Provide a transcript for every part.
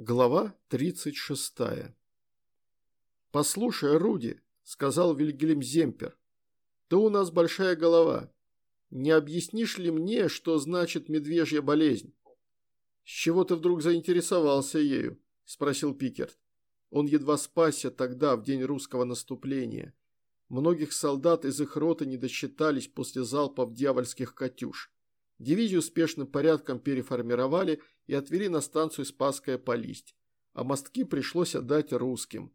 Глава 36. «Послушай, Руди», – сказал Вильгельм Земпер, – «ты у нас большая голова. Не объяснишь ли мне, что значит медвежья болезнь?» «С чего ты вдруг заинтересовался ею?» – спросил Пикерт. Он едва спасся тогда, в день русского наступления. Многих солдат из их роты не досчитались после залпов дьявольских «Катюш». Дивизию спешным порядком переформировали и отвели на станцию Спасская Полисть, а мостки пришлось отдать русским.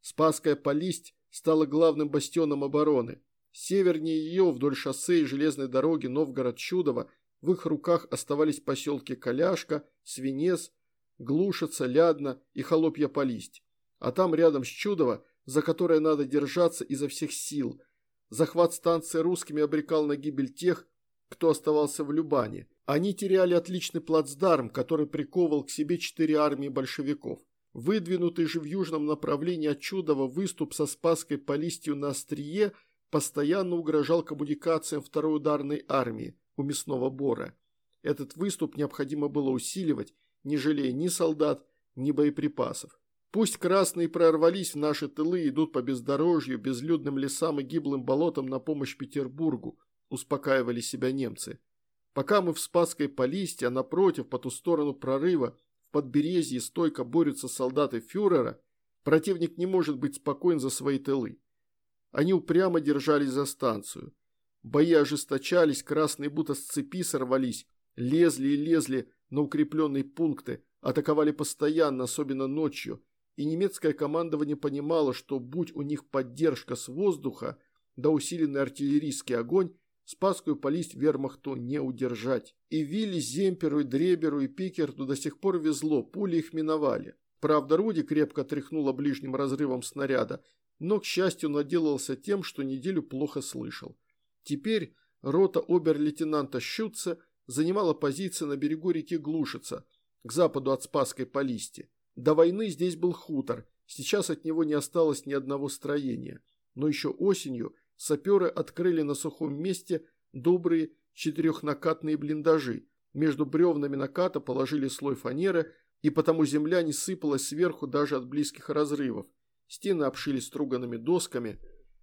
Спасская Полисть стала главным бастионом обороны. Севернее ее, вдоль шоссе и железной дороги Новгород-Чудово, в их руках оставались поселки Коляшка, Свинец, Глушица, Лядна и Холопья Полисть. А там рядом с Чудово, за которое надо держаться изо всех сил. Захват станции русскими обрекал на гибель тех, кто оставался в Любане. Они теряли отличный плацдарм, который приковывал к себе четыре армии большевиков. Выдвинутый же в южном направлении от Чудова выступ со Спасской полистью на острие постоянно угрожал коммуникациям второй ударной армии у Мясного Бора. Этот выступ необходимо было усиливать, не жалея ни солдат, ни боеприпасов. Пусть красные прорвались в наши тылы и идут по бездорожью, безлюдным лесам и гиблым болотам на помощь Петербургу, успокаивали себя немцы. Пока мы в Спасской Полисте, а напротив, по ту сторону прорыва, в подберезье стойко борются солдаты фюрера, противник не может быть спокоен за свои тылы. Они упрямо держались за станцию. Бои ожесточались, красные будто с цепи сорвались, лезли и лезли на укрепленные пункты, атаковали постоянно, особенно ночью, и немецкое командование понимало, что будь у них поддержка с воздуха, да усиленный артиллерийский огонь, Спасскую полисть вермахту не удержать. И Вилли, Земперу, и Дреберу, и Пикерту до сих пор везло, пули их миновали. Правда, Руди крепко тряхнула ближним разрывом снаряда, но, к счастью, наделался тем, что неделю плохо слышал. Теперь рота обер-лейтенанта Щутца занимала позиции на берегу реки Глушица, к западу от Спасской Полисти. До войны здесь был хутор, сейчас от него не осталось ни одного строения. Но еще осенью – саперы открыли на сухом месте добрые четырехнакатные блиндажи. Между бревнами наката положили слой фанеры, и потому земля не сыпалась сверху даже от близких разрывов. Стены обшили струганными досками.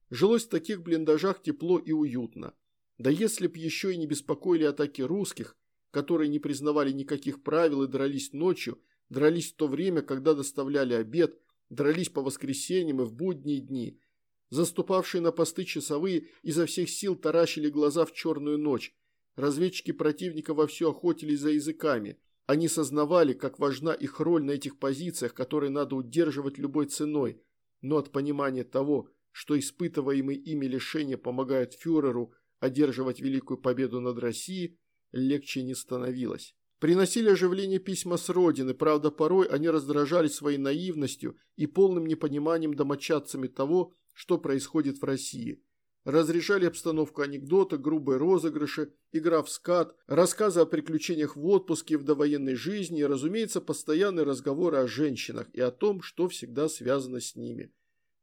Жилось в таких блиндажах тепло и уютно. Да если б еще и не беспокоили атаки русских, которые не признавали никаких правил и дрались ночью, дрались в то время, когда доставляли обед, дрались по воскресеньям и в будние дни – Заступавшие на посты часовые изо всех сил таращили глаза в черную ночь. Разведчики противника вовсю охотились за языками. Они сознавали, как важна их роль на этих позициях, которые надо удерживать любой ценой. Но от понимания того, что испытываемые ими лишения помогают фюреру одерживать великую победу над Россией, легче не становилось. Приносили оживление письма с родины, правда порой они раздражали своей наивностью и полным непониманием домочадцами того, что происходит в России. Разрешали обстановку анекдоты, грубые розыгрыши, игра в скат, рассказы о приключениях в отпуске в довоенной жизни и, разумеется, постоянные разговоры о женщинах и о том, что всегда связано с ними.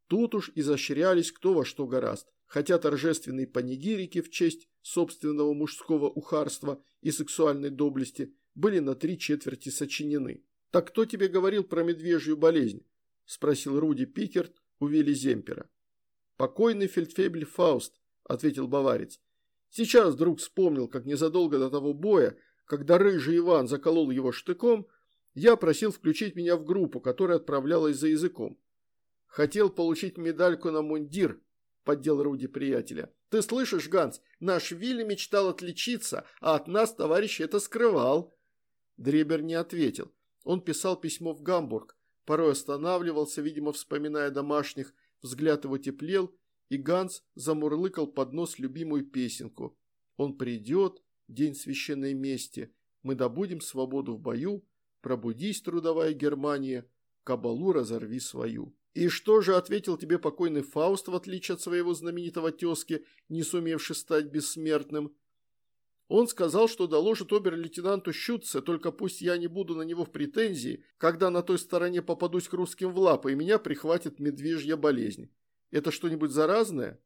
Тут уж изощрялись кто во что гораст, хотя торжественные панигирики в честь собственного мужского ухарства и сексуальной доблести были на три четверти сочинены. «Так кто тебе говорил про медвежью болезнь?» – спросил Руди Пикерт у Вилли Земпера. «Покойный фельдфебель Фауст», – ответил баварец. Сейчас вдруг вспомнил, как незадолго до того боя, когда рыжий Иван заколол его штыком, я просил включить меня в группу, которая отправлялась за языком. Хотел получить медальку на мундир, поддел Руди приятеля. Ты слышишь, Ганс, наш Вилли мечтал отличиться, а от нас товарищ это скрывал. Дребер не ответил. Он писал письмо в Гамбург, порой останавливался, видимо, вспоминая домашних, взгляд его теплел, и Ганс замурлыкал под нос любимую песенку. «Он придет, день священной мести, мы добудем свободу в бою, пробудись, трудовая Германия, кабалу разорви свою». «И что же ответил тебе покойный Фауст, в отличие от своего знаменитого тезки, не сумевший стать бессмертным?» Он сказал, что доложит обер-лейтенанту Щутце, только пусть я не буду на него в претензии, когда на той стороне попадусь к русским в лапы, и меня прихватит медвежья болезнь. Это что-нибудь заразное?»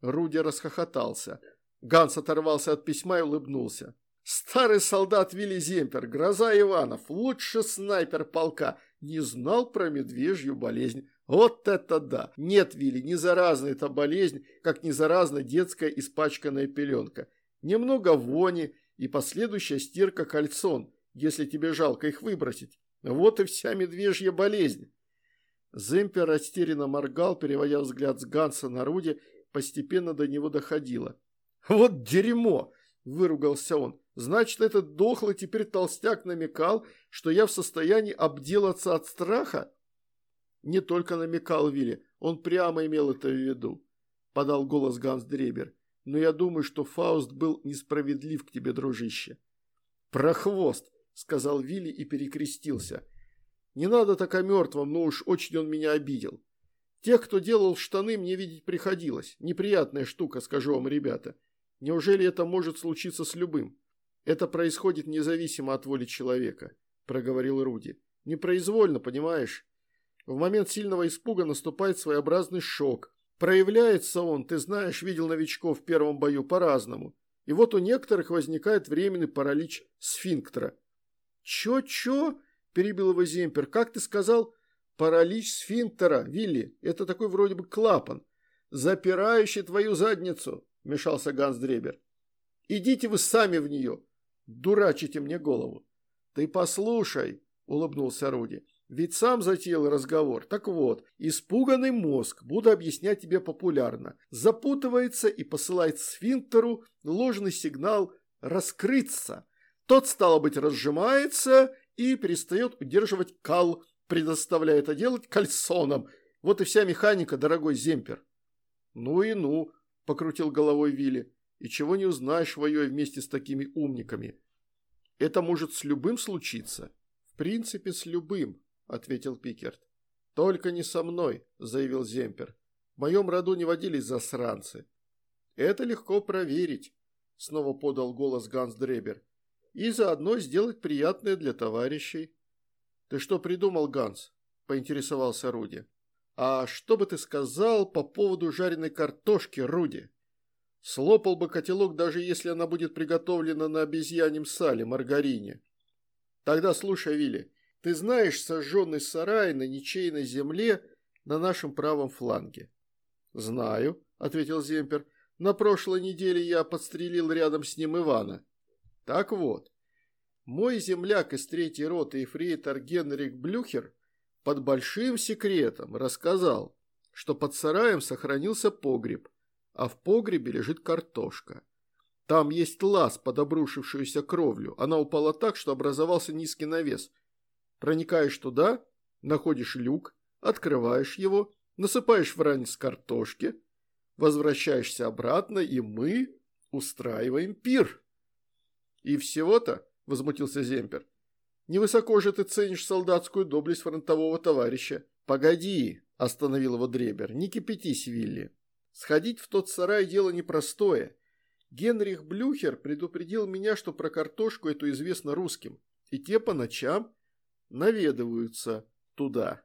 Руди расхохотался. Ганс оторвался от письма и улыбнулся. Старый солдат Вилли Земпер, гроза Иванов, лучший снайпер полка, не знал про медвежью болезнь. Вот это да! Нет, Вилли, не заразна эта болезнь, как не заразна детская испачканная пеленка. Немного вони и последующая стирка кальсон, если тебе жалко их выбросить. Вот и вся медвежья болезнь. Земпер растерянно моргал, переводя взгляд с Ганса на Руди, постепенно до него доходило. «Вот дерьмо!» – выругался он. «Значит, этот дохлый теперь толстяк намекал, что я в состоянии обделаться от страха?» «Не только намекал Вилли, он прямо имел это в виду», – подал голос Ганс Дребер. «Но я думаю, что Фауст был несправедлив к тебе, дружище». «Прохвост!» – сказал Вилли и перекрестился. «Не надо так о мертвом, но уж очень он меня обидел. Тех, кто делал штаны, мне видеть приходилось. Неприятная штука, скажу вам, ребята. Неужели это может случиться с любым? Это происходит независимо от воли человека», – проговорил Руди. «Непроизвольно, понимаешь? В момент сильного испуга наступает своеобразный шок. Проявляется он, ты знаешь, видел новичков в первом бою по-разному. И вот у некоторых возникает временный паралич сфинктера. «Чё-чё?» – перебил его Земпер. «Как ты сказал?» «Паралич сфинктера, Вилли. Это такой вроде бы клапан, запирающий твою задницу», – вмешался Ганс Дребер. «Идите вы сами в нее. Дурачите мне голову». «Ты послушай», – улыбнулся Руди. Ведь сам затеял разговор. Так вот, испуганный мозг, буду объяснять тебе популярно, запутывается и посылает сфинктеру ложный сигнал «раскрыться». Тот, стало быть, разжимается и перестает удерживать кал, предоставляя это делать кальсоном. Вот и вся механика, дорогой Земпер. «Ну и ну», – покрутил головой Вилли, – «и чего не узнаешь, воюя вместе с такими умниками. Это может с любым случиться». «В принципе, с любым», ответил Пикерт. «Только не со мной», – заявил Земпер. «В моем роду не водились засранцы». «Это легко проверить», – снова подал голос Ганс Дребер. «И заодно сделать приятное для товарищей». «Ты что придумал, Ганс?» – поинтересовался Руди. «А что бы ты сказал по поводу жареной картошки, Руди?» «Слопал бы котелок, даже если она будет приготовлена на обезьяньем сале, маргарине». «Тогда слушай, Вилли, ты знаешь сожженный сарай на ничейной земле на нашем правом фланге?» «Знаю», – ответил Земпер. «На прошлой неделе я подстрелил рядом с ним Ивана». «Так вот, мой земляк из третьей роты эфрейтор Генрик Блюхер под большим секретом рассказал, что под сараем сохранился погреб, а в погребе лежит картошка. Там есть лаз под обрушившуюся кровлю. Она упала так, что образовался низкий навес. Проникаешь туда, находишь люк, открываешь его, насыпаешь в ранец картошки, возвращаешься обратно, и мы устраиваем пир. И всего-то, возмутился Земпер, невысоко же ты ценишь солдатскую доблесть фронтового товарища. Погоди, остановил его Дребер, не кипятись, Вилли. Сходить в тот сарай дело непростое. Генрих Блюхер предупредил меня, что про картошку эту известно русским, и те по ночам наведываются туда.